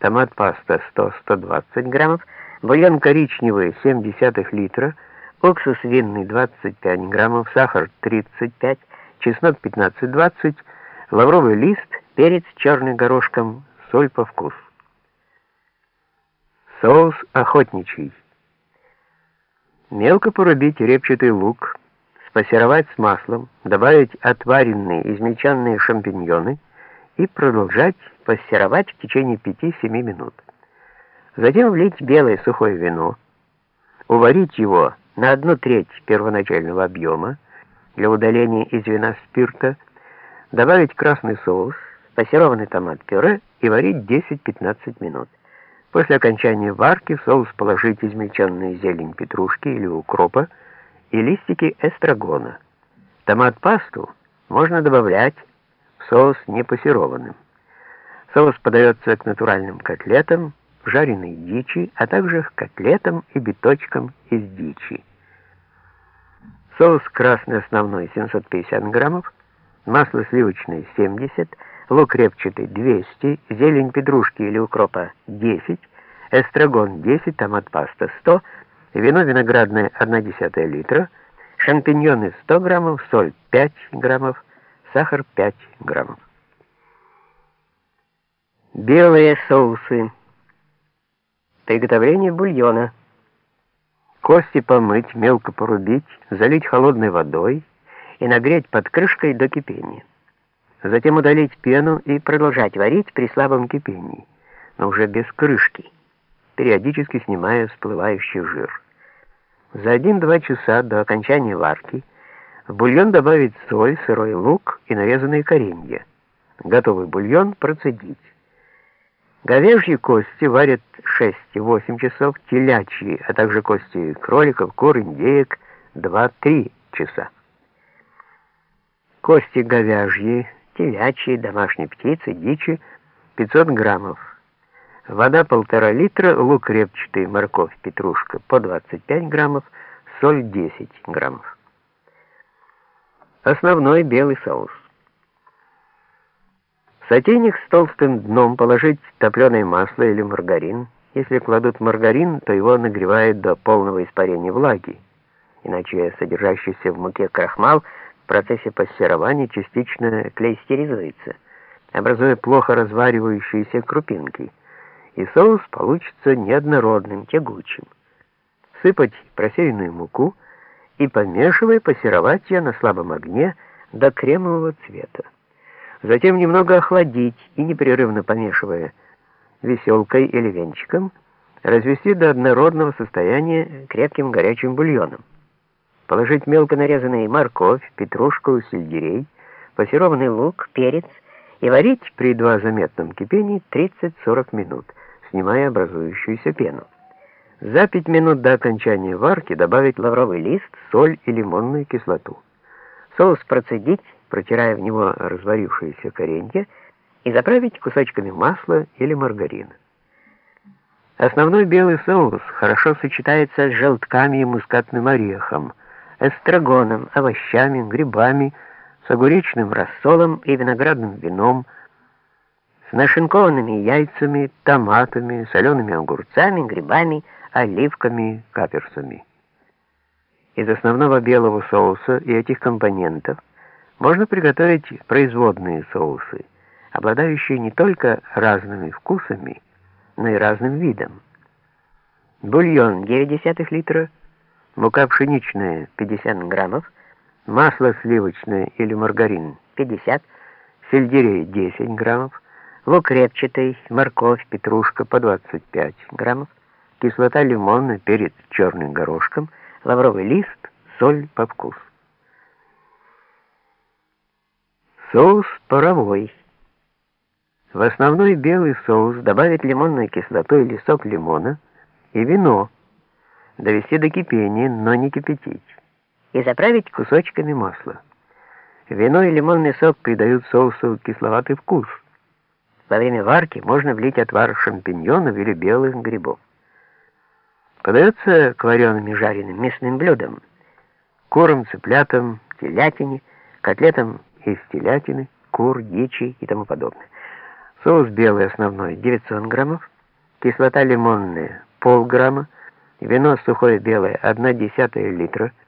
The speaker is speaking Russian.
томат-паста 100-120 граммов, бульон коричневый 0,7 литра, уксус винный 25 граммов, сахар 35, чеснок 15-20, лавровый лист, перец черный горошком, соль по вкусу. Соус охотничий. Мелко порубить репчатый лук, спассеровать с маслом, добавить отваренные измельченные шампиньоны и продолжать пассеровать в течение 5-7 минут. Затем влить белое сухое вино, уварить его на одну треть первоначального объема для удаления из вина спирта, добавить красный соус, пассерованный томат-пюре и варить 10-15 минут. После окончания варки в соус положить измельченную зелень петрушки или укропа и листики эстрагона. Томат-пасту можно добавлять в соус непассерованным. Соус подается к натуральным котлетам, жареной дичи, а также к котлетам и биточкам из дичи. Соус красный основной 750 граммов, масло сливочное 70 лук репчатый 200, зелень петрушки или укропа 10, эстрагон 10, томат-паста 100, вино виноградное 1,1 литра, шампиньоны 100 граммов, соль 5 граммов, сахар 5 граммов. Белые соусы. Приготовление бульона. Кости помыть, мелко порубить, залить холодной водой и нагреть под крышкой до кипения затем удалить пену и продолжать варить при слабом кипении, но уже без крышки, периодически снимая всплывающий жир. За 1-2 часа до окончания варки в бульон добавить соль, сырой лук и нарезанные коренья. Готовый бульон процедить. Говяжьи кости варят 6-8 часов, телячьи, а также кости кроликов, кур, индеек 2-3 часа. Кости говяжьи телячьи, домашней птицы, дичи 500 граммов. Вода полтора литра, лук репчатый, морковь, петрушка по 25 граммов, соль 10 граммов. Основной белый соус. В сотейник с толстым дном положить топленое масло или маргарин. Если кладут маргарин, то его нагревают до полного испарения влаги, иначе содержащийся в муке крахмал – процессе пассерования частично клейстеризуется, образуя плохо разваривающиеся крупинки, и соус получится неоднородным, тягучим. Сыпать просеянную муку и, помешивая, пассеровать ее на слабом огне до кремового цвета. Затем немного охладить и, непрерывно помешивая веселкой или венчиком, развести до однородного состояния крепким горячим бульоном положить мелко нарезанный морковь, петрушку, сельдерей, пассерованный лук, перец и варить при едва заметном кипении 30-40 минут, снимая образующуюся пену. За 5 минут до окончания варки добавить лавровый лист, соль и лимонную кислоту. Соус процедить, протирая в него разварившиеся коренья, и заправить кусочками масла или маргарина. Основной белый соус хорошо сочетается с желтками и мускатным орехом, эстрагоном, овощами, грибами, с огуречным рассолом и виноградным вином, с нашинкованными яйцами, томатами, солеными огурцами, грибами, оливками, каперсами. Из основного белого соуса и этих компонентов можно приготовить производные соусы, обладающие не только разными вкусами, но и разным видом. Бульон 0,9 литра – мука пшеничная 50 граммов, масло сливочное или маргарин 50, сельдерей 10 граммов, лук репчатый, морковь, петрушка по 25 граммов, кислота лимонная, перец черным горошком, лавровый лист, соль по вкусу. Соус паровой. В основной белый соус добавить лимонную кислоту или сок лимона и вино довести до кипения, но не кипятить, и заправить кусочками масла. Вино и лимонный сок придают соусу кисловатый вкус. Во время варки можно влить отвар шампиньонов или белых грибов. Подается к вареным и жареным мясным блюдам, курам, цыплятам, телятине, котлетам из телятины, кур, дичи и тому подобное. соус белый основной 900 граммов, кислота лимонная полграмма, вино сухое белое 1 десятая литра –